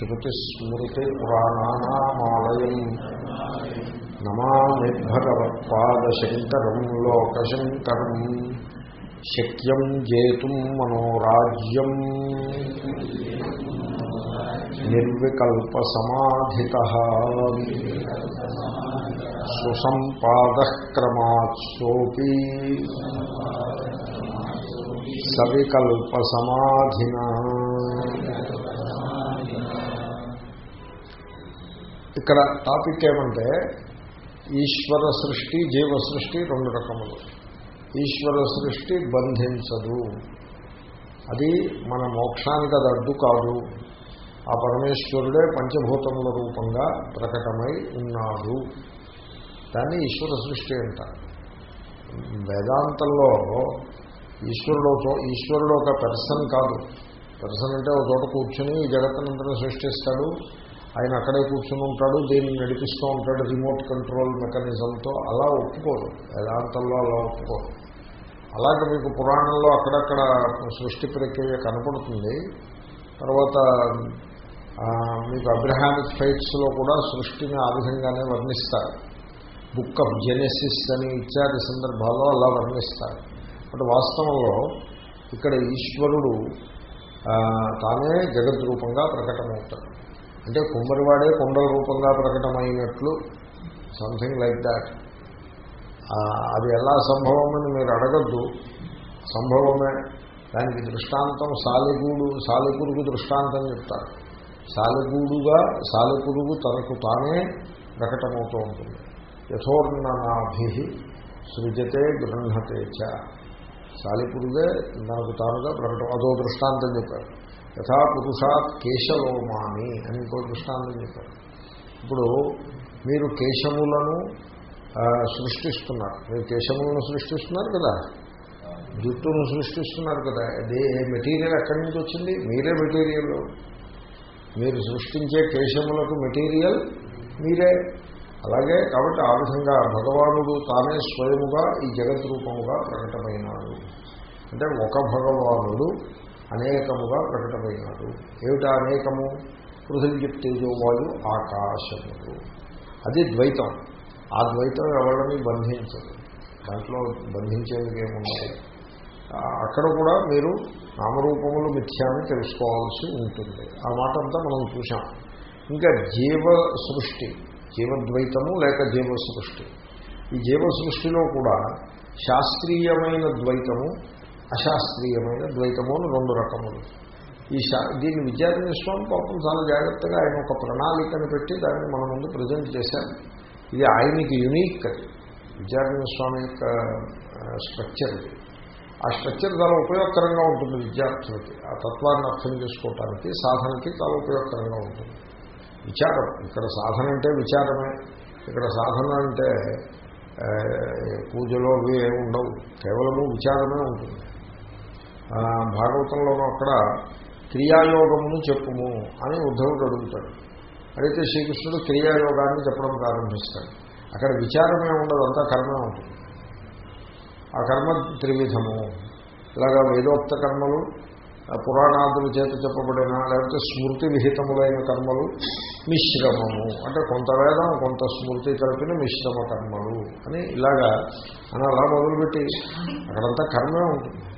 श्रुतिस्मृतिपुराणानामालयम् नमामि भगवत्पादशङ्करम् लोकशङ्करम् शक्यम् जेतुम् मनोराज्यम् निर्विकल्पसमाधितः सुसम्पादः क्रमात् सोऽपि सविकल्पसमाधिनः ఇక్కడ టాపిక్ ఏమంటే ఈశ్వర సృష్టి జీవ సృష్టి రెండు రకములు. ఈశ్వర సృష్టి బంధించదు. అది మన మోక్షానికి అది అడ్డు కాదు. ఆ పరమేశ్వరుడే పంచభూతముల రూపంగా ప్రకటమై ఉన్నాడు. దాన్ని ఈశ్వర సృష్టి అంటారు వేదాంతంలో ఈశ్వరుడు ఈశ్వరుడు ఒక పెర్సన్ కాదు. పెర్సన్ అంటే ఒక చోట కూర్చుని ఈ జగత్తునంతరం సృష్టిస్తాడు. ఆయన అక్కడే కూర్చుని ఉంటాడు దీన్ని నడిపిస్తూ ఉంటాడు రిమోట్ కంట్రోల్ మెకానిజంతో అలా ఒప్పుకోరు. వేదాంతంలో అలా ఒప్పుకోరు. అలాగే మీకు పురాణంలో అక్కడక్కడ సృష్టి ప్రక్రియ కనపడుతుంది. తర్వాత మీకు అబ్రహామిక్ ఫైట్స్లో కూడా సృష్టిని ఆ విధంగానే వర్ణిస్తారు. బుక్ ఆఫ్ జెనెసిస్ అని ఇత్యాది సందర్భాల్లో అలా వర్ణిస్తారు. బట్ వాస్తవంలో ఇక్కడ ఈశ్వరుడు తానే జగద్రూపంగా ప్రకటమవుతాడు. అంటే కుమ్మరివాడే కుండల రూపంగా ప్రకటమైనట్లు సంథింగ్ లైక్ దాట్ అది ఎలా సంభవమని మీరు అడగద్దు. సంభవమే. దానికి దృష్టాంతం సాలిగూడు సాలిపురుగు దృష్టాంతం చెప్తారు. సాలిగూడుగా సాలిపురుగు తనకు తానే ప్రకటమవుతూ ఉంటుంది. యథోర్ణనాభి సృజతే గృహతే చ. సాలిపురుగే తనకు తానుగా ప్రకటన అదో దృష్టాంతం చెప్పారు. యథా పురుషాత్ కేశలోమాని అని ఇంకో దృష్టాంతం చెప్పారు. ఇప్పుడు మీరు కేశములను సృష్టిస్తున్నారు. మీరు కేశములను సృష్టిస్తున్నారు కదా? జుట్టును సృష్టిస్తున్నారు కదా? అదే మెటీరియల్ ఎక్కడి నుంచి వచ్చింది? మీరే మెటీరియల్. మీరు సృష్టించే కేశములకు మెటీరియల్ మీరే. అలాగే కాబట్టి ఆ విధంగా భగవానుడు తానే స్వయముగా ఈ జగత్ రూపముగా ప్రకటమైనాడు. అంటే ఒక భగవానుడు అనేకముగా ప్రకటమైనాడు. ఏమిటా అనేకము? పృథివీ తేజోవాయు ఆకాశములు. అది ద్వైతం. ఆ ద్వైతం ఎవరిని బంధించదు. దాంట్లో బంధించేందుకు ఏమున్నాయి అక్కడ కూడా మీరు నామరూపములు మిథ్యాన్ని తెలుసుకోవాల్సి ఉంటుంది. ఆ మాట అంతా మనం చూసాం ఇంకా జీవ సృష్టి జీవద్వైతము లేక జీవ సృష్టి ఈ జీవ సృష్టిలో కూడా శాస్త్రీయమైన ద్వైతము అశాస్త్రీయమైన ద్వైతము అని రెండు రకములు. ఈ శా దీన్ని విద్యార్థిని స్వామి పాపం చాలా జాగ్రత్తగా ఆయన ఒక ప్రణాళికను పెట్టి దాన్ని మన ముందు ప్రజెంట్ చేశారు. ఇది ఆయనకి యునీక్ విద్యార్థిని స్వామి యొక్క స్ట్రక్చర్ ఆ స్ట్రక్చర్ చాలా ఉపయోగకరంగా ఉంటుంది విద్యార్థులకి. ఆ తత్వాన్ని అర్థం చేసుకోవటానికి సాధనకి చాలా ఉపయోగకరంగా ఉంటుంది. విచారం. ఇక్కడ సాధన అంటే విచారమే. ఇక్కడ సాధన అంటే పూజలో అవి ఏమి ఉండవు. కేవలము విచారమే ఉంటుంది. భాగవతంలోనూ అక్కడ క్రియాయోగమును చెప్పుము అని ఉద్ధవుడు అడుగుతాడు. అడిగితే శ్రీకృష్ణుడు క్రియాయోగాన్ని చెప్పడం ప్రారంభిస్తాడు. అక్కడ విచారమే ఉండదు అంతా కర్మే ఉంటుంది. ఆ కర్మ త్రివిధము. ఇలాగా వేదోక్త కర్మలు పురాణాదుల చేత చెప్పబడిన లేకపోతే స్మృతి విహితములైన కర్మలు మిశ్రమము. అంటే కొంత వేదం కొంత స్మృతి కలిపిన మిశ్రమ కర్మలు అని ఇలాగా అని అలా మొదలుపెట్టి అక్కడంతా కర్మే ఉంటుంది.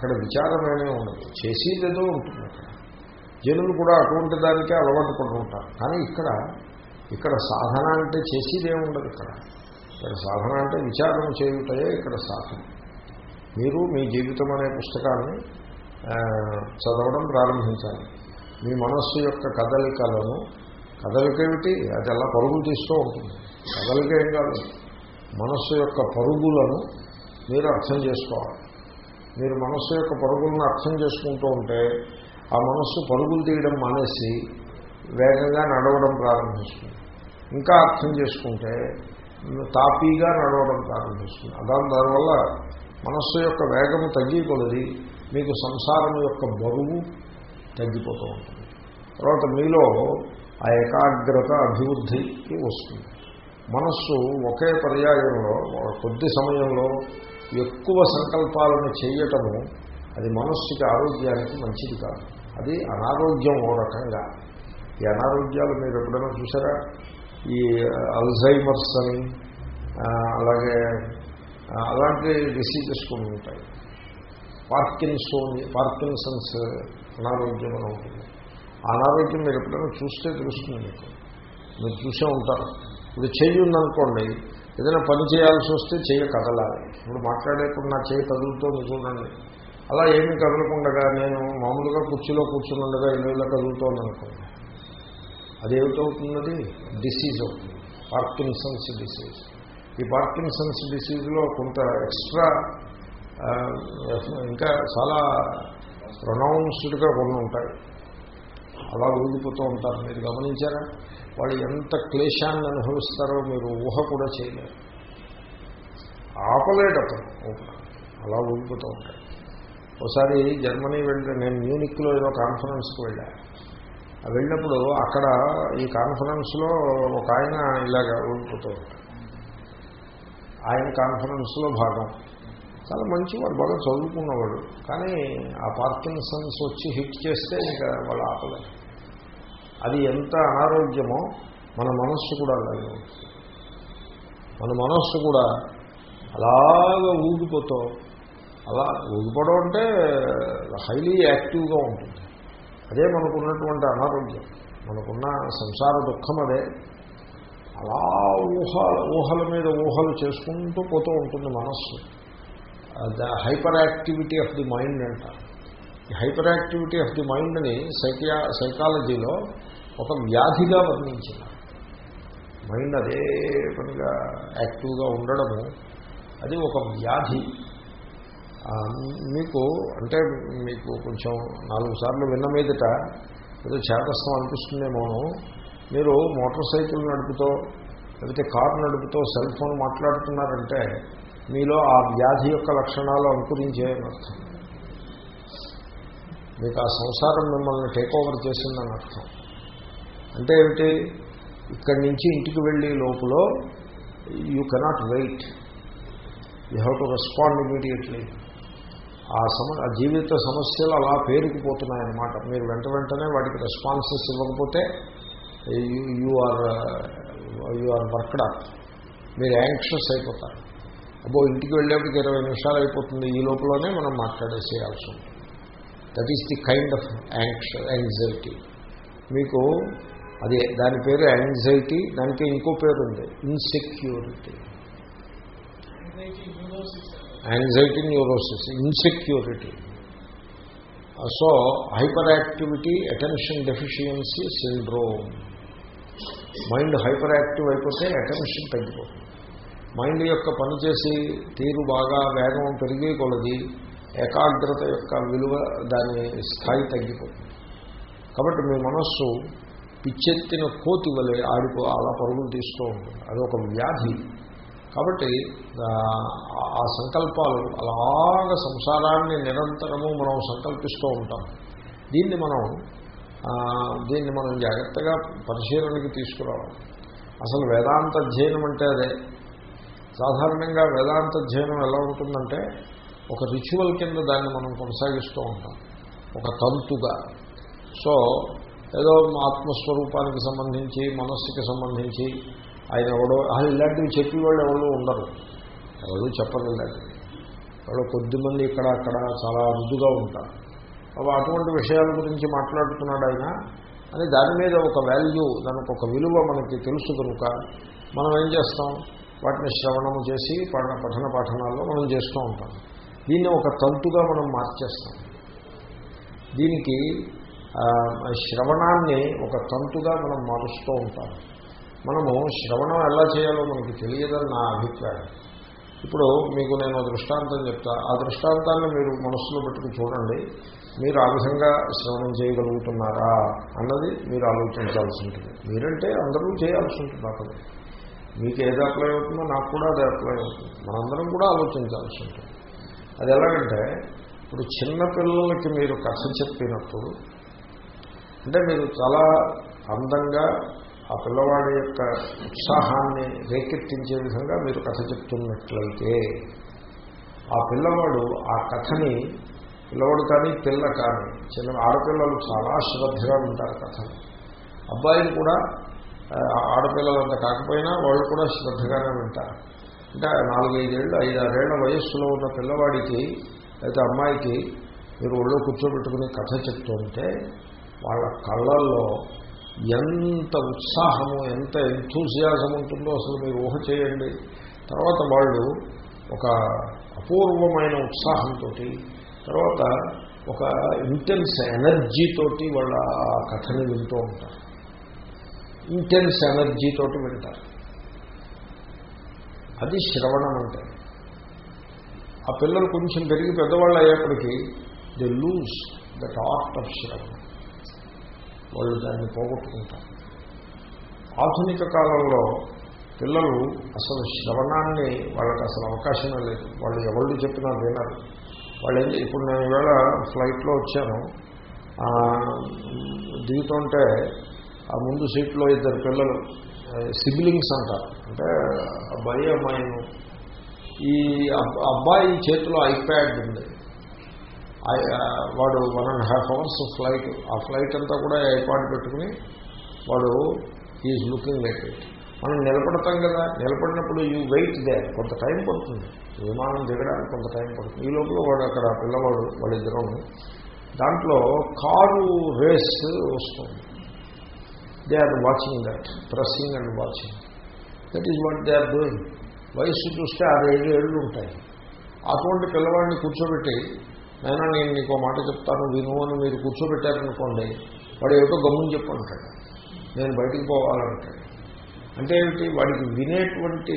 అక్కడ విచారమేమే ఉండదు. చేసేదేదో ఉంటుంది. అక్కడ జనులు కూడా అటువంటి దానికే అలవాటు పడుతుంటారు కానీ ఇక్కడ ఇక్కడ సాధన అంటే చేసేదే ఉండదు ఇక్కడ. ఇక్కడ సాధన అంటే విచారం చేయుటయే ఇక్కడ సాధన. మీరు మీ జీవితం అనే పుస్తకాన్ని చదవడం ప్రారంభించాలి. మీ మనస్సు యొక్క కదలికలను కదలికేమిటి? అది అలా పరుగులు తీస్తూ ఉంటుంది. కదలికేం కాదు. మనస్సు యొక్క పరుగులను మీరు అర్థం చేసుకోవాలి. మీరు మనస్సు యొక్క పరుగులను అర్థం చేసుకుంటూ ఉంటే ఆ మనస్సు పరుగులు తీయడం మానేసి వేగంగా నడవడం ప్రారంభిస్తుంది. ఇంకా అర్థం చేసుకుంటే తాపీగా నడవడం ప్రారంభిస్తుంది. దాని దానివల్ల మనస్సు యొక్క వేగము తగ్గికొలది మీకు సంసారం యొక్క బరువు తగ్గిపోతూ ఉంటుంది. తర్వాత మీలో ఆ ఏకాగ్రత అభివృద్ధికి వస్తుంది. మనస్సు ఒకే పర్యాయంలో కొద్ది సమయంలో ఎక్కువ సంకల్పాలను చేయటము అది మనస్సుకి ఆరోగ్యానికి మంచిది కాదు. అది అనారోగ్యం ఓ రకంగా. ఈ అనారోగ్యాలు మీరు ఎప్పుడైనా చూసారా? ఈ అల్జైమర్స్ అని అలాగే అలాంటి డిసీజెస్ కొన్ని ఉంటాయి. పార్కిన్సోన్ పార్కిన్సన్స్ అనారోగ్యం అని ఉంటుంది. ఆ అనారోగ్యం మీరు ఎప్పుడైనా చూస్తే తెలుస్తుంది మీకు. మీరు చూసే ఉంటారు. ఇప్పుడు చెయ్యి ఉందనుకోండి ఏదైనా పని చేయాల్సి వస్తే చేయ కదలాలి. ఇప్పుడు మాట్లాడేప్పుడు నా చేయి కదులుతో చూడండి. అలా ఏమీ కదలకుండగా నేను మామూలుగా కుర్చీలో కూర్చుని ఉండగా కదులుతోంది అనుకోండి. అదేమిటవుతున్నది డిసీజ్ అవుతుంది. పార్కిన్సన్స్ డిసీజ్ ఈ పార్కిన్సన్స్ డిసీజ్లో కొంత ఎక్స్ట్రా ఇంకా చాలా ప్రొనౌన్స్డ్గా కొన్ని ఉంటాయి. అలా ఊగిపోతూ ఉంటారు. మీరు గమనించారా? వాళ్ళు ఎంత క్లేశాన్ని అనుభవిస్తారో మీరు ఊహ కూడా చేయలేరు. ఆపలేటప్పుడు అలా ఊగిపోతూ ఉంటాయి ఒకసారి జర్మనీ వెళ్ళి నేను మ్యూనిక్లో ఏదో కాన్ఫరెన్స్కి వెళ్ళాను వెళ్ళినప్పుడు అక్కడ ఈ కాన్ఫరెన్స్లో ఒక ఆయన ఇలాగ ఊగిపోతూ ఉంటాడు. ఆయన కాన్ఫరెన్స్లో భాగం. చాలా మంచివాడు బాగా చదువుకున్నవాడు. కానీ ఆ పార్కిన్సన్స్ వచ్చి హిట్ చేస్తే ఇంకా వాళ్ళు ఆపలేరు. అది ఎంత అనారోగ్యమో మన మనస్సు కూడా అలాగే ఉంటుంది. మన మనస్సు కూడా అలాగ ఊగిపోతూ అలా ఊగిపోవడం అంటే హైలీ యాక్టివ్గా ఉంటుంది. అదే మనకున్నటువంటి అనారోగ్యం. మనకున్న సంసార దుఃఖం అదే. అలా ఊహ ఊహల మీద ఊహలు చేసుకుంటూ పోతూ ఉంటుంది మనస్సు. The hyperactivity of the mind అంట హైపర్ యాక్టివిటీ ఆఫ్ ది మైండ్ని సైకియా సైకాలజీలో ఒక వ్యాధిగా వర్ణించిన మైండ్ అదే పనిగా యాక్టివ్గా ఉండడము అది ఒక వ్యాధి. మీకు అంటే మీకు కొంచెం నాలుగు సార్లు విన్న మీదట ఏదో చేతస్థం అనిపిస్తుందేమో మీరు మోటార్ సైకిల్ నడుపుతో లేకపోతే కారు నడుపుతో సెల్ ఫోన్ మాట్లాడుతున్నారంటే మీలో ఆ వ్యాధి యొక్క లక్షణాలు అంకురించేయని అర్థం. మీకు ఆ సంసారం మిమ్మల్ని టేక్ ఓవర్ చేసిందని అర్థం. అంటే ఏమిటి? ఇక్కడి నుంచి ఇంటికి వెళ్ళే లోపల you cannot wait you have to respond immediately ఆ సమ ఆ జీవిత సమస్యలు అలా పేరుకుపోతున్నాయన్నమాట. మీరు వెంట వెంటనే వాటికి రెస్పాన్సెస్ ఇవ్వకపోతే you are you are worked up మీరు యాంక్షస్ అయిపోతారు. అబ్బో ఇంటికి వెళ్ళేప్పటికి ఇరవై నిమిషాలు అయిపోతుంది. ఈ లోపలనే మనం మాట్లాడేసేయాల్సి ఉంటుంది. That is the kind of anx anxiety మీకు అదే దాని పేరు యాంగ్జైటీ దానికి ఇంకో పేరు ఉంది insecurity anxiety neurosis insecurity so hyperactivity attention deficiency syndrome mind hyperactive అయిపోతే అటెన్షన్ తగ్గిపోతుంది. మైండ్ యొక్క పనిచేసి తీరు బాగా వేగం పెరిగే కొలది ఏకాగ్రత యొక్క విలువ దాని స్థాయి తగ్గిపోతుంది. కాబట్టి మీ మనస్సు పిచ్చెత్తిన కోతి వలె ఆడిపో అలా పరుగులు తీస్తూ ఉంటుంది. అది ఒక వ్యాధి. కాబట్టి ఆ సంకల్పాలు అలాగ సంసారాన్ని నిరంతరము మనం సంకల్పిస్తూ ఉంటాం. దీన్ని మనం దీన్ని మనం జాగ్రత్తగా పరిశీలనకి తీసుకురావాలి. అసలు వేదాంత అధ్యయనం అంటే అదే. సాధారణంగా వేదాంత అధ్యయనం ఎలా ఉంటుందంటే ఒక రిచువల్ కింద దాన్ని మనం కొనసాగిస్తూ ఉంటాం. ఒక తంతుగా. సో ఏదో ఆత్మస్వరూపానికి సంబంధించి మనస్సుకి సంబంధించి ఆయన ఎవడో అసలు ఇలాంటివి చెప్పేవాళ్ళు ఎవరు ఉండరు. ఎవరు చెప్పరు ఇలాంటివి. ఎవరో కొద్దిమంది ఇక్కడ అక్కడ చాలా అరుదుగా ఉంటారు. అవి అటువంటి విషయాల గురించి మాట్లాడుతున్నాడు ఆయన. అని దాని మీద ఒక వాల్యూ దానికి ఒక విలువ మనకి తెలుసు కనుక మనం ఏం చేస్తాం? వాటిని శ్రవణము చేసి పఠన పఠన పాఠనాల్లో మనం చేస్తూ ఉంటాం. దీన్ని ఒక తంతుగా మనం మార్చేస్తాం. దీనికి శ్రవణాన్ని ఒక తంతుగా మనం మారుస్తూ ఉంటాం. మనము శ్రవణం ఎలా చేయాలో మనకి తెలియదని నా అభిప్రాయం. ఇప్పుడు మీకు నేను దృష్టాంతం చెప్తా. ఆ దృష్టాంతాన్ని మీరు మనస్సులో పెట్టుకుని చూడండి. మీరు ఆ విధంగా శ్రవణం చేయగలుగుతున్నారా అన్నది మీరు ఆలోచించాల్సి ఉంటుంది. మీరంటే అందరూ చేయాల్సి ఉంటుంది అక్కడ మీకు ఏది అప్లై అవుతుందో నాకు కూడా అది అప్లై అవుతుంది. మనందరం కూడా ఆలోచించాల్సి ఉంటుంది. అది ఎలాగంటే ఇప్పుడు చిన్నపిల్లలకి మీరు కథ చెప్పినప్పుడు అంటే మీరు చాలా అందంగా ఆ పిల్లవాడి యొక్క ఉత్సాహాన్ని రేకెత్తించే విధంగా మీరు కథ చెప్తున్నట్లయితే ఆ పిల్లవాడు ఆ కథని పిల్లవాడు కానీ పిల్ల కానీ చిన్న ఆడపిల్లలు చాలా శ్రద్ధగా ఉంటారు కథని. అబ్బాయిలు కూడా ఆ, ఆడపిల్లలంత కాకపోయినా వాళ్ళు కూడా శ్రద్ధగానే వింటారు. అంటే నాలుగైదేళ్ళు ఐదారేళ్ళ వయస్సులో ఉన్న పిల్లవాడికి అయితే అమ్మాయికి మీరు ఒళ్ళో కూర్చోబెట్టుకుని కథ చెప్తుంటే వాళ్ళ కళ్ళల్లో ఎంత ఉత్సాహము ఎంత ఎంతూజియాజం ఉంటుందో అసలు మీరు ఊహ చేయండి. తర్వాత వాళ్ళు ఒక అపూర్వమైన ఉత్సాహంతో తర్వాత ఒక ఇంటెన్స్ ఎనర్జీతోటి వాళ్ళ ఆ కథని వింటూ ఉంటారు. ఇంటెన్స్ ఎనర్జీతోటి వింటారు. అది శ్రవణం అంటే. ఆ పిల్లలు కొంచెం పెరిగి పెద్దవాళ్ళు అయ్యేప్పటికీ they lose that art of శ్రవణం. వాళ్ళు దాన్ని పోగొట్టుకుంటారు. ఆధునిక కాలంలో పిల్లలు అసలు శ్రవణాన్ని వాళ్ళకి అసలు అవకాశమే లేదు. వాళ్ళు ఎవరు చెప్పినా వినరు. వాళ్ళు ఏం ఇప్పుడు నేను ఈవేళ ఫ్లైట్లో వచ్చాను. ఆ, దిగుతుంటే ఆ ముందు సీట్లో ఇద్దరు పిల్లలు సిబ్లింగ్స్ అంటారు. అంటే అబ్బాయి అమ్మాయిను. ఈ అబ్బాయి చేతిలో ఐప్యాడ్ ఉంది. వాడు one and half hours flight ఆ ఫ్లైట్ అంతా కూడా ఏర్పాటు పెట్టుకుని వాడు ఈజ్ లుకింగ్ లైక్ ఇట్ మనం నిలబడతాం కదా నిలబడినప్పుడు యూ వెయిట్ దే కొంత టైం పడుతుంది. విమానం దిగడానికి కొంత టైం పడుతుంది. ఈ లోపల వాడు అక్కడ పిల్లవాడు వాళ్ళిద్దరూ దాంట్లో కారు రేస్ వస్తుంది. They are watching that pressing and watching that is what they are doing వయస్సు చూస్తే ఆరు ఏడు ఏళ్ళు ఉంటాయి. అటువంటి పిల్లవాడిని కూర్చోబెట్టి అయినా నేను నీకు మాట చెప్తాను విను అని మీరు కూర్చోబెట్టారనుకోండి వాడు ఏమిటో గమ్ముని చెప్పంటాడు నేను బయటికి పోవాలంటాడు అంటే ఏమిటి? వాడికి వినేటువంటి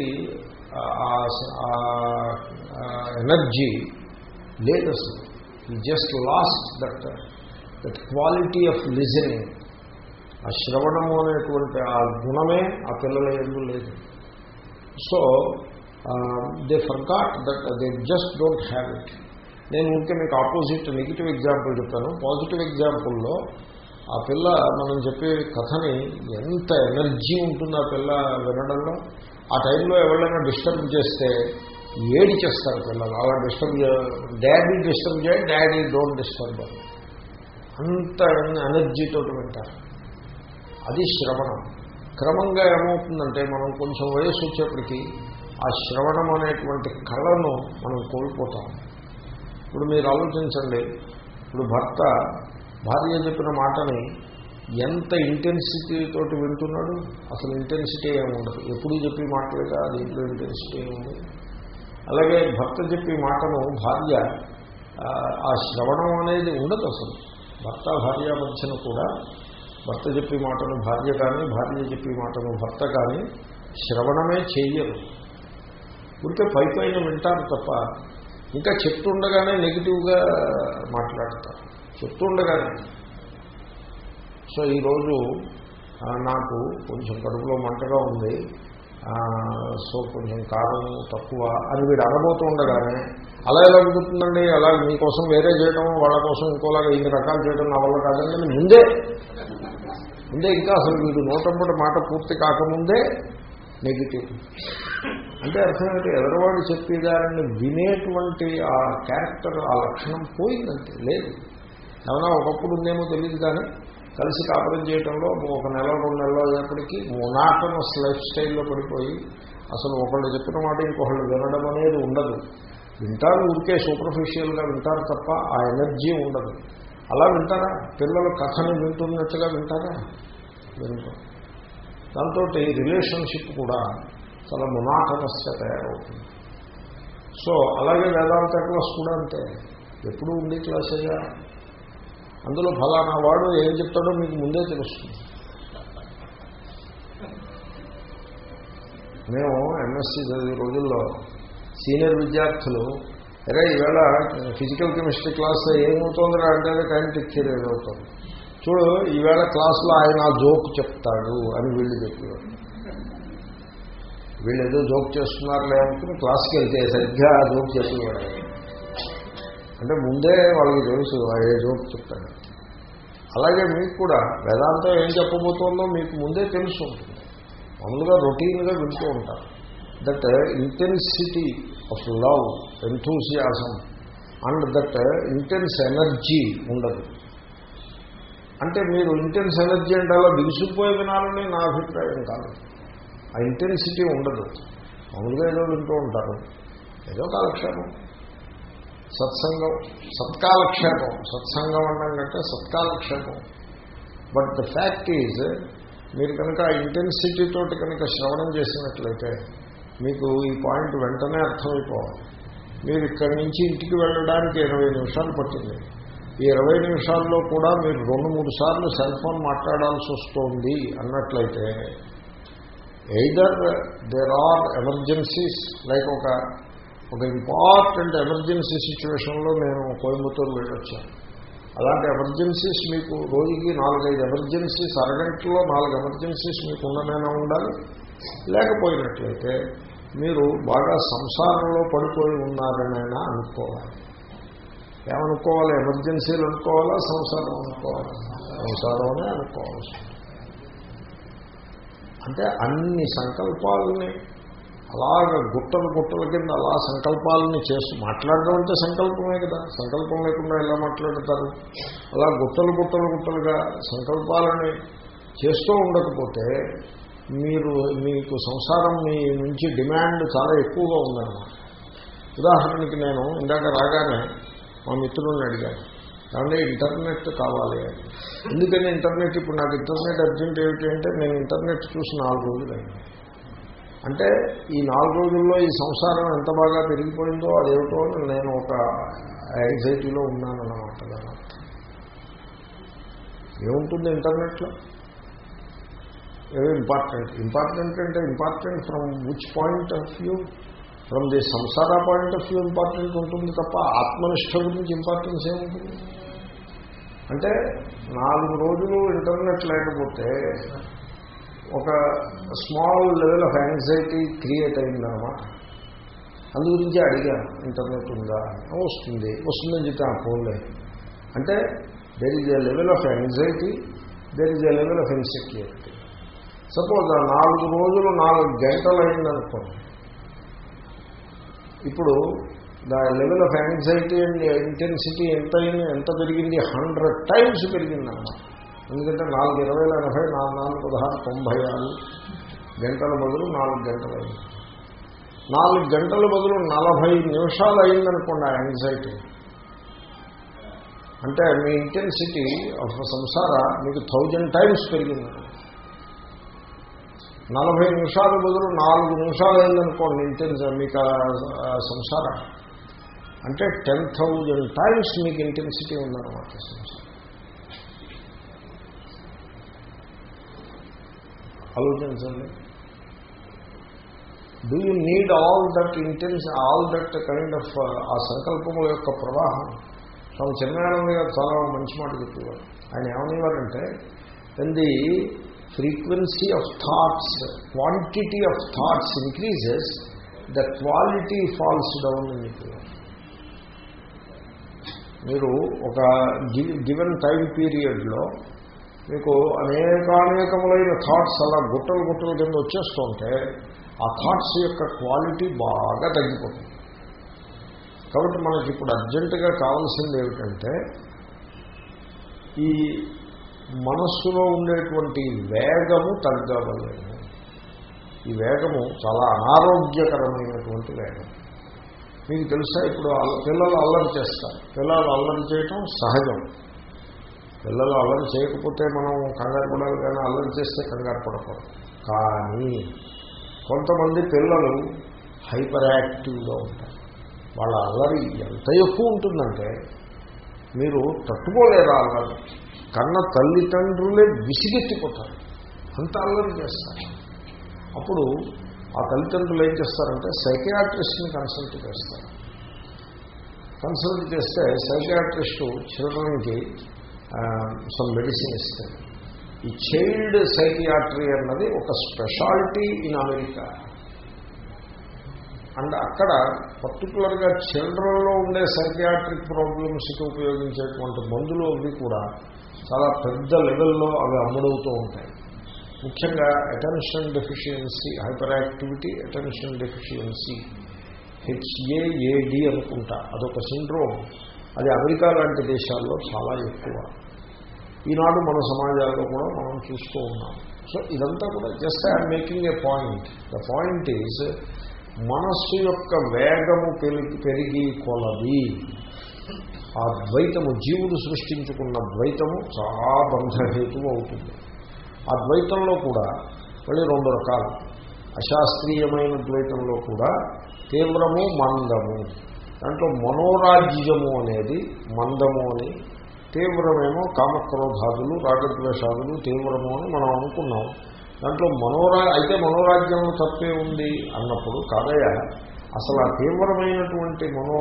ఎనర్జీ లేదు అసలు. ఈ just lost that that quality of listening ఆ శ్రవణము అనేటువంటి ఆ గుణమే ఆ పిల్లల ఎందు లేదు. So they forgot that they just don't have it నేను ఇంకా మీకు ఆపోజిట్ నెగిటివ్ ఎగ్జాంపుల్ చెప్పాను పాజిటివ్ ఎగ్జాంపుల్లో ఆ పిల్ల మనం చెప్పే కథని ఎంత ఎనర్జీ ఉంటుంది ఆ పిల్ల వినడంలో. ఆ టైంలో ఎవరైనా డిస్టర్బ్ చేస్తే ఏడి చేస్తారు పిల్లలు. అలా డిస్టర్బ్ డాడీ డిస్టర్బ్ చేయాలి డాడీ డోంట్ డిస్టర్బ్ అంత ఎనర్జీతో వింటారు. అది శ్రవణం. క్రమంగా ఏమవుతుందంటే మనం కొంచెం వయసు వచ్చేప్పటికీ ఆ శ్రవణం అనేటువంటి కళను మనం కోల్పోతాం. ఇప్పుడు మీరు ఆలోచించండి. ఇప్పుడు భర్త భార్య చెప్పిన మాటని ఎంత ఇంటెన్సిటీ తోటి వింటున్నాడు? అసలు ఇంటెన్సిటీ ఏమి ఉండదు. ఎప్పుడు చెప్పి మాటలుగా దీంట్లో ఇంటెన్సిటీ ఏముంది అలాగే భర్త చెప్పి మాటను భార్య ఆ, శ్రవణం అనేది ఉండదు అసలు. భర్త భార్య మధ్యన కూడా భర్త చెప్పి మాటను భార్య కానీ భార్య చెప్పి మాటను భర్త కానీ శ్రవణమే చేయరు. ఉంటే పై పైన వింటారు తప్ప ఇంకా చెప్తుండగానే నెగిటివ్గా మాట్లాడతారు. చెప్తుండగానే. సో ఈరోజు నాకు కొంచెం కడుపులో మంటగా ఉంది. సో కొంచెం కారం తక్కువ అని వీడు అనబోతూ ఉండగానే అలా ఎలా కుదురుతుందండి అలా మీకోసం వేరే చేయడం వాళ్ళ కోసం ఇంకోలాగా ఇన్ని రకాలు చేయడం నా వల్ల కాదండి. ముందే ముందే ఇంకా అసలు వీడు నూటంపటి మాట పూర్తి కాకముందే నెగిటివ్ అంటే అర్థమైతే ఎదరవాడు చెప్పేదాన్ని వినేటువంటి ఆ క్యారెక్టర్ ఆ లక్షణం పోయిందంటే లేదు. ఏమన్నా ఒకప్పుడు ఉందేమో తెలియదు కానీ కలిసి కాపురం చేయడంలో ఒక నెల రెండు నెలలు అయినప్పటికీ మొనాటమస్ లైఫ్ స్టైల్లో పడిపోయి అసలు ఒకళ్ళు చెప్పిన మాట ఇంకొకళ్ళు వినడం అనేది ఉండదు. వింటారు ఊరికే సూపర్ఫిషియల్గా వింటారు తప్ప ఆ ఎనర్జీ ఉండదు. అలా వింటారా? పిల్లలు కథను వింటున్నట్టుగా వింటారా? వింటారు దాంతో రిలేషన్షిప్ కూడా చాలా మునాటనస్గా తయారవుతుంది. సో అలాగే వేదాంత క్లాస్ కూడా అంతే ఎప్పుడు ఉండే క్లాస్ అయ్యా అందులో ఫలానా వాడు ఏం చెప్తాడో మీకు ముందే తెలుస్తుంది. మేము ఎంఎస్సీ చదివే రోజుల్లో సీనియర్ విద్యార్థులు అరే ఈవేళ ఫిజికల్ కెమిస్ట్రీ క్లాస్ ఏమవుతుందిరా? అంటే టైం టిక్చర్ ఏదవుతుంది చూడు ఈవేళ క్లాస్లో ఆయన ఆ జోక్ చెప్తాడు అని వీళ్ళు చెప్పేవారు. వీళ్ళు ఏదో జోక్ చేస్తున్నారులే అనుకుని క్లాస్కి వెళ్తే సరిగ్గా జోక్ చేస్తున్నారు. అంటే ముందే వాళ్ళకి తెలుసు ఏ జోక్ చెప్తాడు. అలాగే మీకు కూడా వేదాంతం ఏం చెప్పబోతుందో మీకు ముందే తెలుసు. ఉంటుంది మామూలుగా రొటీన్గా వింటూ ఉంటారు that intensity of love enthusiasm and that intense energy ఉండదు. అంటే మీరు ఇంటెన్స్ ఎనర్జీ అంటే అలా బిగుసిపోయి వినాలని నా అభిప్రాయం కాదు. ఆ ఇంటెన్సిటీ ఉండదు. మామూలుగా ఏదో వింటూ ఉంటారు. ఏదో కాలక్షేపం. సత్సంగం సత్కాలక్షేపం. సత్సంగం అన్నంటే సత్కాలక్షేపం. బట్ ద ఫ్యాక్ట్ ఈజ్ మీరు కనుక ఆ ఇంటెన్సిటీ తోటి కనుక శ్రవణం చేసినట్లయితే మీకు ఈ పాయింట్ వెంటనే అర్థమైపోవాలి. మీరు ఇక్కడి నుంచి ఇంటికి వెళ్ళడానికి ఇరవై నిమిషాలు పట్టింది. ఈ ఇరవై నిమిషాల్లో కూడా మీరు రెండు మూడు సార్లు సెల్ ఫోన్ మాట్లాడాల్సి వస్తోంది అన్నట్లయితే either there are emergencies like ఒక ఒక ఇంపార్టెంట్ ఎమర్జెన్సీ సిచ్యువేషన్లో నేను కోయంబత్తూరు వెళ్ళొచ్చాను. అలాంటి ఎమర్జెన్సీస్ మీకు రోజుకి నాలుగైదు ఎమర్జెన్సీస్ అరగంటలో నాలుగు ఎమర్జెన్సీస్ మీకు ఉండనైనా ఉండాలి. లేకపోయినట్లయితే మీరు బాగా సంసారంలో పడిపోయి ఉన్నారనైనా అనుకోవాలి. ఏమనుకోవాలి? ఎమర్జెన్సీలు అనుకోవాలా? సంసారం అనుకోవాలా? సంసారమే అనుకోవాల్సి అంటే అన్ని సంకల్పాలని అలాగ గుట్టలు గుట్టల కింద అలా సంకల్పాలని చేస్తూ మాట్లాడడం అంటే సంకల్పమే కదా. సంకల్పం లేకుండా ఎలా మాట్లాడతారు? అలా గుట్టలు గుట్టలు గుట్టలుగా సంకల్పాలని చేస్తూ ఉండకపోతే మీరు మీకు సంసారం మీ నుంచి డిమాండ్ చాలా ఎక్కువగా ఉందన్నమాట. ఉదాహరణకి నేను ఇందాక రాగానే మా మిత్రుడిని అడిగాను. కాబట్టి ఇంటర్నెట్ కావాలి ఎందుకని ఇంటర్నెట్ ఇప్పుడు నాకు ఇంటర్నెట్ అర్జెంట్ ఏమిటి అంటే నేను ఇంటర్నెట్ చూసి నాలుగు రోజులు అయింది. అంటే ఈ నాలుగు రోజుల్లో ఈ సంసారం ఎంత బాగా పెరిగిపోయిందో అదేమిటో నేను ఒక యాంగ్జైటీలో ఉన్నానన్నమాట దాని అర్థం. ఏముంటుంది ఇంటర్నెట్లో? ఏదో ఇంపార్టెంట్. ఇంపార్టెంట్ అంటే important from which point of view from the సంసార పాయింట్ ఆఫ్ వ్యూ ఇంపార్టెంట్ ఉంటుంది తప్ప ఆత్మనిష్ట గురించి ఇంపార్టెన్స్ ఏముంటుంది? అంటే నాలుగు రోజులు ఇంటర్నెట్ లేకపోతే ఒక small level of anxiety create అయిందన్నమాట అందు గురించి అడిగాను ఇంటర్నెట్ ఉందా? వస్తుంది వస్తుందని చెప్పి ఆ ఫోన్లే అంటే there is a level of anxiety there is a level of insecurity suppose ఆ నాలుగు రోజులు నాలుగు గంటలు అయిందనుకోండి. ఇప్పుడు the level of anxiety and intensity ఎంత అయింది ఎంత పెరిగింది? హండ్రెడ్ టైమ్స్ పెరిగిందన్నమాట ఎందుకంటే నాలుగు ఇరవై ఎనభై నాలుగు నాలుగు పదహారు తొంభై ఆరు గంటల బదులు నాలుగు గంటలు అయింది. నాలుగు గంటల బదులు నలభై నిమిషాలు అయిందనుకోండి ఆ యాంగ్జైటీ అంటే మీ ఇంటెన్సిటీ ఆఫ్ సంసార మీకు థౌజండ్ టైమ్స్ పెరిగింది. నలభై నిమిషాల బదులు నాలుగు నిమిషాలు అయిందనుకోండి ఇంటెన్స్ మీకు సంసార సంసారం అంటే టెన్ థౌజండ్ టైమ్స్ మీకు ఇంటెన్సిటీ ఉందన్నమాట సంసారం ఆలోచించండి. Do you need all that intense all that kind of ఆ సంకల్పముల యొక్క ప్రవాహం? స్వామి చిన్నానంద గారు చాలా మంచి మాట చెప్పేవారు. ఆయన ఏమనేవారంటే when the frequency of thoughts quantity of thoughts increases the quality falls down అని చెప్పేవారు. మీరు ఒక గివెన్ టైం పీరియడ్లో మీకు అనేకానేకములైన థాట్స్ అలా గుట్టలు గుట్టల కింద వచ్చేస్తుంటే ఆ థాట్స్ యొక్క క్వాలిటీ బాగా తగ్గిపోతుంది. కాబట్టి మనకి ఇప్పుడు అర్జెంటుగా కావాల్సింది ఏమిటంటే ఈ మనస్సులో ఉండేటువంటి వేగము తగ్గవలేము. ఈ వేగము చాలా అనారోగ్యకరమైనటువంటి వేగం. మీకు తెలుసా? ఇప్పుడు పిల్లలు అల్లరి చేస్తారు. పిల్లలు అల్లరి చేయటం సహజం. పిల్లలు అల్లరి చేయకపోతే మనం కంగారు పడాలి కానీ అల్లరి చేస్తే కంగారు పడకూడదు. కానీ కొంతమంది పిల్లలు హైపర్ యాక్టివ్గా ఉంటారు. వాళ్ళ అల్లరి ఎంత ఎక్కువ ఉంటుందంటే మీరు తట్టుకోలేరు అల్లరి. కన్న తల్లిదండ్రులే విసిగెత్తిపోతారు. అంత అల్లరి చేస్తారు. అప్పుడు ఆ తల్లిదండ్రులు ఏం చేస్తారంటే సైకియాట్రిస్ట్ని కన్సల్ట్ చేస్తారు. కన్సల్ట్ చేస్తే సైకియాట్రిస్టు చిల్డ్రన్కి సమ్ మెడిసిన్ ఇస్తారు. ఈ చైల్డ్ సైకియాట్రీ అన్నది ఒక స్పెషాలిటీ ఇన్ అమెరికా. అండ్ అక్కడ పర్టికులర్గా చిల్డ్రన్లో ఉండే సైకియాట్రిక్ ప్రాబ్లమ్స్కి ఉపయోగించేటువంటి మందులు అవి కూడా చాలా పెద్ద లెవెల్లో అవి అమ్ముడవుతూ ఉంటాయి. ముఖ్యంగా attention deficiency hyperactivity attention deficiency HAAD అనుకుంటా అదొక సిండ్రోమ్ అది అమెరికా లాంటి దేశాల్లో చాలా ఎక్కువ. ఈనాడు మన సమాజాల్లో కూడా మనం చూస్తూ ఉన్నాం. సో ఇదంతా కూడా just I'm making a point the point is మనస్సు యొక్క వేగము పెరిగి పెరిగి కొలది. ఆ ద్వైతము జీవుడు సృష్టించుకున్న ద్వైతము చాలా బంధహేతువు అవుతుంది. ఆ ద్వైతంలో కూడా మళ్ళీ రెండు రకాలు. అశాస్త్రీయమైన ద్వైతంలో కూడా తీవ్రము మందము. దాంట్లో మనోరాజ్యము అనేది మందము అని. తీవ్రమేమో కామక్రోధాదులు రాగద్వేషాదులు తీవ్రము అని మనం అనుకున్నాం. దాంట్లో మనోరా అయితే మనోరాజ్యంలో తప్పే ఉంది అన్నప్పుడు కాదయ్య అసలు ఆ తీవ్రమైనటువంటి మనో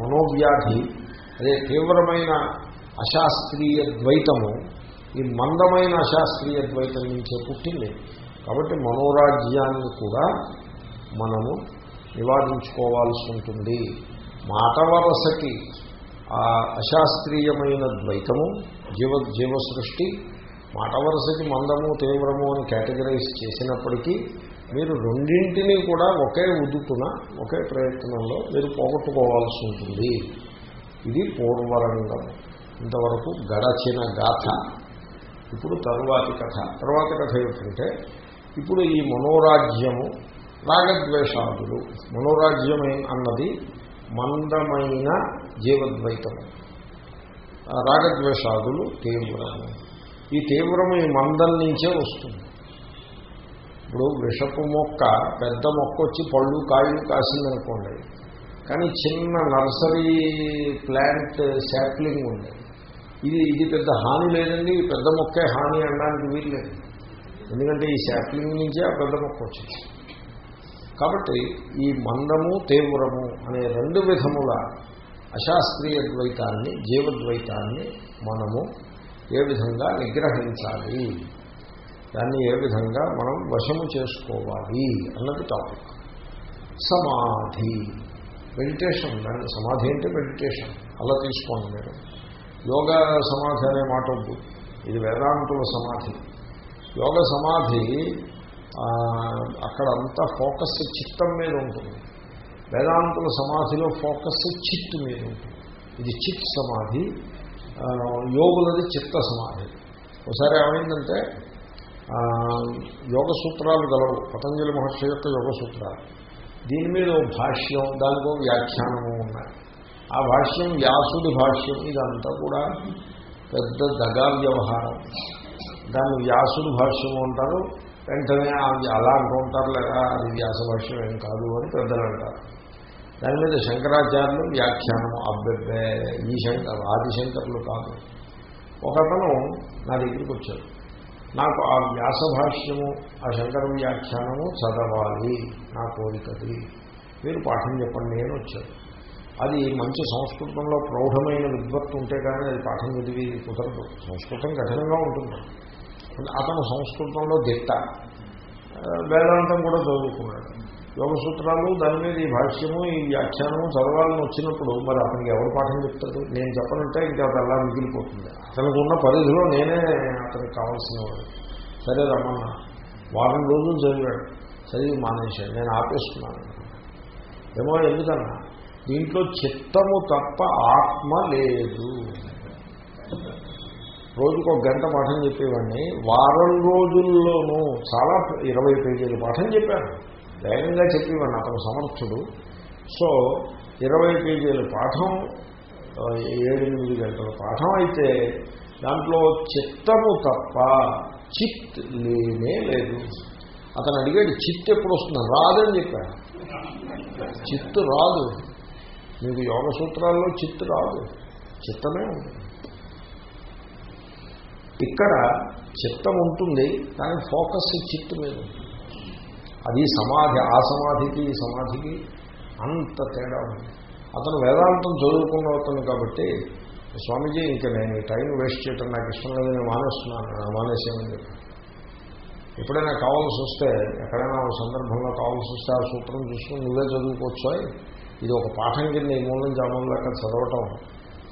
మనోవ్యాధి అదే తీవ్రమైన అశాస్త్రీయ ద్వైతము ఈ మందమైన అశాస్త్రీయ ద్వైతం నుంచే పుట్టింది. కాబట్టి మనోరాజ్యాన్ని కూడా మనము నివారించుకోవాల్సి ఉంటుంది. మాట వరసకి ఆ అశాస్త్రీయమైన ద్వైతము జీవ జీవ సృష్టి మాట వరసకి మందము తీవ్రము అని కేటగరైజ్ చేసినప్పటికీ మీరు రెండింటినీ కూడా ఒకే ఉదుకున ఒకే ప్రయత్నంలో మీరు పోగొట్టుకోవాల్సి ఉంటుంది. ఇది పూర్వరంగం. ఇంతవరకు గడచిన గాథ. ఇప్పుడు తరువాతి కథ. తరువాతి కథ ఏమిటంటే ఇప్పుడు ఈ మనోరాజ్యము రాగద్వేషాదులు. మనోరాజ్యం అన్నది మందమైన జీవద్వైతము. రాగద్వేషాదులు తీవ్రము. ఈ తీవ్రము ఈ మందం నుంచే వస్తుంది. ఇప్పుడు విషపు మొక్క పెద్ద మొక్క వచ్చి పళ్ళు కాయలు కాసిందనుకోండి. కానీ చిన్న నర్సరీ ప్లాంట్ శాప్లింగ్ ఉంది. ఇది ఇది పెద్ద హాని లేదండి పెద్ద మొక్కే హాని అనడానికి వీల్లేదు ఎందుకంటే ఈ శాప్లింగ్ నుంచే ఆ పెద్ద మొక్క వచ్చింది. కాబట్టి ఈ మందము తీవ్రము అనే రెండు విధముల అశాస్త్రీయ ద్వైతాన్ని జీవద్వైతాన్ని మనము ఏ విధంగా నిగ్రహించాలి? దాన్ని ఏ విధంగా మనం వశము చేసుకోవాలి అన్నది టాపిక్. సమాధి. మెడిటేషన్ దాన్ని సమాధి అంటే మెడిటేషన్. అలా తీసుకోండి మీరు. యోగ సమాధి అనే మాట వద్దు. ఇది వేదాంతుల సమాధి. యోగ సమాధి అక్కడ అంతా ఫోకస్ చిత్తం మీద ఉంటుంది. వేదాంతుల సమాధిలో ఫోకస్ చిత్ మీద ఉంటుంది. ఇది చిత్ సమాధి యోగులది చిత్త సమాధి. ఒకసారి ఏమైందంటే యోగ సూత్రాలు గలవు. పతంజలి మహర్షి యొక్క యోగ సూత్రాలు. దీని మీద భాష్యం దానికో వ్యాఖ్యానము ఉన్నాయి. ఆ భాష్యం వ్యాసుడి భాష్యం ఇదంతా కూడా పెద్ద దగా వ్యవహారం దాన్ని వ్యాసుడి భాష్యం అంటారు. వెంటనే అలా అంటూ లేదా అది వ్యాస భాష్యం ఏం కాదు అని పెద్దలు అంటారు. దాని మీద శంకరాచార్యులు వ్యాఖ్యానం అబ్బెబ్బే ఈ శంకర్ ఆదిశంకర్లు కాదు. ఒకతను నా దగ్గరికి వచ్చాడు. నాకు ఆ వ్యాస భాష్యము ఆ శంకర వ్యాఖ్యానము చదవాలి నా కోరికది. మీరు పాఠం చెప్పండి నేను వచ్చాను అది మంచి సంస్కృతంలో ప్రౌఢమైన విద్వత్తు ఉంటే కానీ అది పాఠం చదివి కుదరదు. సంస్కృతం కఠినంగా ఉంటుంది. అతను సంస్కృతంలో దిట్ట వేదాంతం కూడా చదువుకున్నాడు. యోగసూత్రాలు దాని మీద ఈ భాష్యము ఈ వ్యాఖ్యానము చదవాలని వచ్చినప్పుడు మరి అతనికి ఎవరు పాఠం చెప్తాడు నేను చెప్పనంటే ఇంకా అది అలా మిగిలిపోతుంది. అతనికి ఉన్న పరిధిలో నేనే అతనికి కావాల్సిన వాడు సరే రమ్మన్నా వారం రోజులు చదివాడు. చదివి మానేశాడు. నేను ఆపేస్తున్నాను ఏమో ఎందుకన్నా? దీంట్లో చిత్తము తప్ప ఆత్మ లేదు. రోజుకు ఒక గంట పాఠం చెప్పేవాడిని. వారం రోజుల్లోనూ చాలా ఇరవై పేజీలు పాఠం చెప్పాను వేగంగా చెప్పేవాడిని అతను సమర్థుడు. సో ఇరవై పేజీల పాఠం ఏడెనిమిది గంటల పాఠం అయితే దాంట్లో చిత్తము తప్ప చిత్ లేనే లేదు. అతను అడిగాడు చిత్ ఎప్పుడు వస్తుంది? రాదని చెప్పాడు. చిత్తు రాదు. మీకు యోగ సూత్రాల్లో చిత్తు రాదు. చిత్తమే ఉంది. ఇక్కడ చిత్తం ఉంటుంది కానీ ఫోకస్ చిత్తు మీద అది సమాధి ఆ సమాధికి ఈ సమాధికి అంత తేడా ఉంది. అతను వేదాంతం చదువుకున్న అతను కాబట్టి స్వామీజీ ఇంకా నేను టైం వేస్ట్ చేయటం నాకు ఇష్టం లేదు నేను మానేస్తున్నాను మానేసేమని చెప్పి ఎప్పుడైనా కావాల్సి వస్తే ఎక్కడైనా ఒక సందర్భంలో కావాల్సి వస్తే ఆ సూత్రం చూసుకుని నువ్వే చదువుకోవచ్చు ఇది ఒక పాఠం కింద ఈ మూలం జామం దాకా చదవటం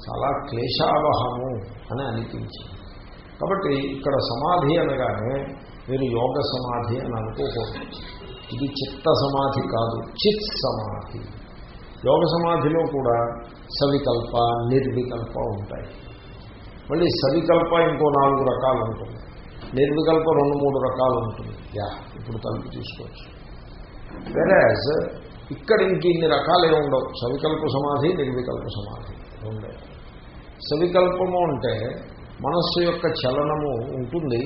చాలా క్లేశావహము అని అనిపించింది. కాబట్టి ఇక్కడ సమాధి అనగానే మీరు యోగ సమాధి అని అనుకోకూడదు. ఇది చిత్త సమాధి కాదు చిత్ సమాధి. యోగ సమాధిలో కూడా సవికల్ప నిర్వికల్ప ఉంటాయి. మళ్ళీ సవికల్ప ఇంకో నాలుగు రకాలు ఉంటుంది. నిర్వికల్ప రెండు మూడు రకాలు ఉంటుంది. యా ఇప్పుడు తలుపు తీసుకోవచ్చు. వెరాజ్ ఇక్కడ ఇంక ఇన్ని రకాలే ఉండవు. సవికల్ప సమాధి నిర్వికల్ప సమాధి ఉండే సవికల్పము అంటే మనస్సు యొక్క చలనము ఉంటుంది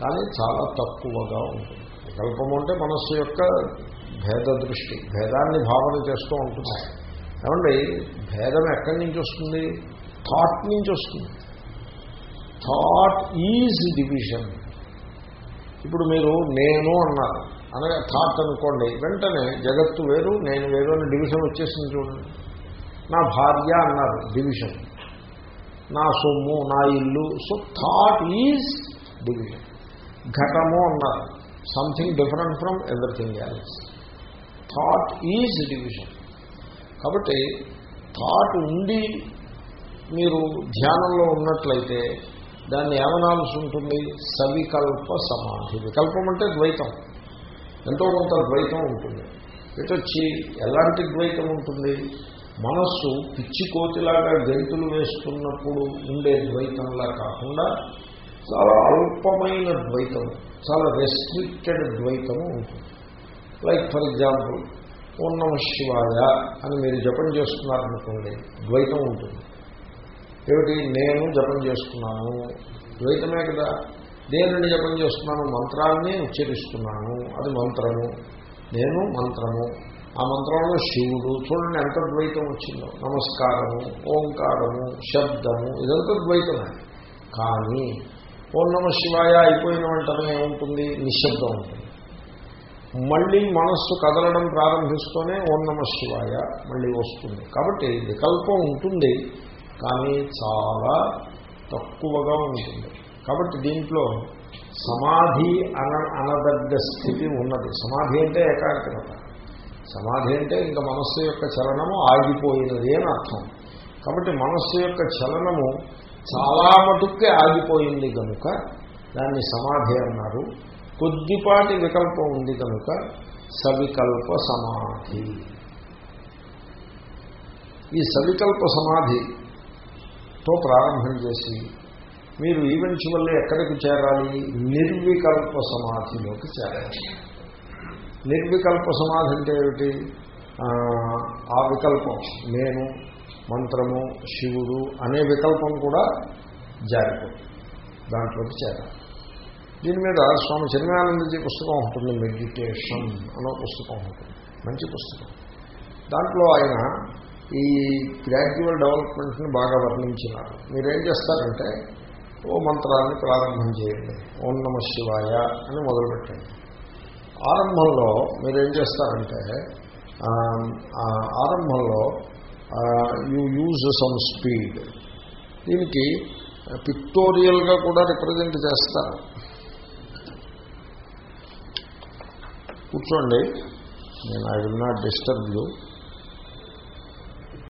కానీ చాలా తక్కువగా ఉంటుంది. వికల్పము అంటే మనస్సు యొక్క భేద దృష్టి భేదాన్ని భావన చేస్తూ ఉంటుంది. ఏమండి? భేదం ఎక్కడి నుంచి వస్తుంది? థాట్ నుంచి వస్తుంది. Thought is division. ఇప్పుడు మీరు నేను అన్నారు. అనగా థాట్ అనుకోండి వెంటనే జగత్తు వేరు నేను వేరు అని డివిజన్ వచ్చేసింది చూడండి. నా భార్య అన్నారు డివిజన్. నా సొమ్ము నా ఇల్లు సో థాట్ ఈజ్ డివిజన్. ఘటము అన్నారు something different from everything else. Thought is division. కాబట్టి థాట్ ఉండి మీరు ధ్యానంలో ఉన్నట్లయితే దాన్ని ఏమనాల్సి ఉంటుంది? సవికల్ప సమాధి. వికల్పం అంటే ద్వైతం. ఎంతో కొంత ద్వైతం ఉంటుంది. ఇటొచ్చి ఎలాంటి ద్వైతం ఉంటుంది? మనస్సు పిచ్చి కోతిలాగా గంతులు వేస్తున్నప్పుడు ఉండే ద్వైతంలా కాకుండా చాలా అల్పమైన ద్వైతం చాలా రెస్ట్రిక్టెడ్ ద్వైతము ఉంటుంది. లైక్ ఫర్ ఎగ్జాంపుల్ ఓం నమ శివాయ అని మీరు జపం చేస్తున్నారనుకోండి ద్వైతం ఉంటుంది. ఏమిటి? నేను జపం చేస్తున్నాను. ద్వైతమే కదా? దేనిని జపం చేస్తున్నాను మంత్రాన్ని ఉచ్చరిస్తున్నాను. అది మంత్రము. నేను మంత్రము. ఆ మంత్రంలో శివుడు చూడండి ఎంత ద్వైతం వచ్చిందో. నమస్కారము ఓంకారము శబ్దము ఇదంతా ద్వైతమే. కానీ ఓం నమ శివాయ అయిపోయిన వెంటనే ఏముంటుంది? నిశ్శబ్దం ఉంటుంది. మళ్ళీ మనస్సు కదలడం ప్రారంభిస్తూనే ఓం నమ శివాయ మళ్ళీ వస్తుంది. కాబట్టి వికల్పం ఉంటుంది కానీ చాలా తక్కువగా ఉంటుంది. కాబట్టి దీంట్లో సమాధి అన అనదగ్గ స్థితి ఉన్నది. సమాధి అంటే ఏకాగ్రత. సమాధి అంటే ఇంకా మనస్సు యొక్క చలనము ఆగిపోయినది అని అర్థం. కాబట్టి మనస్సు యొక్క చలనము చాలా మటుకే ఆగిపోయింది కనుక దాన్ని సమాధి అన్నారు. కొద్దిపాటి వికల్పం ఉంది కనుక సవికల్ప సమాధి. ఈ సవికల్ప సమాధితో ప్రారంభం చేసి మీరు ఈవెన్చువల్లీ ఎక్కడికి చేరాలి? నిర్వికల్ప సమాధిలోకి చేరాలి. నిర్వికల్ప సమాధి అంటే ఏమిటి? ఆ వికల్పం నేను మంత్రము శివుడు అనే వికల్పం కూడా జారిపోతుంది. దాంట్లోకి చేరాలి. దీని మీద స్వామి చిన్మయానందజీ పుస్తకం ఉంటుంది మెడిటేషన్ అనే పుస్తకం ఉంటుంది. మంచి పుస్తకం. దాంట్లో ఆయన ఈ గ్రాడ్యువల్ డెవలప్మెంట్ని బాగా వర్ణించినారు. మీరేం చేస్తారంటే ఓ మంత్రాన్ని ప్రారంభం చేయండి. ఓం నమ శివాయ అని మొదలుపెట్టండి. ఆరంభంలో మీరేం చేస్తారంటే ఆరంభంలో యూ యూజ్ సమ్ స్పీడ్ దీనికి పిక్టోరియల్గా కూడా రిప్రజెంట్ చేస్తారు. కూర్చోండి. నేను I will not disturb you